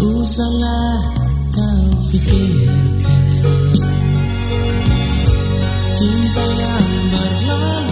usahlah kau pikirkan Cinta yang berlalu.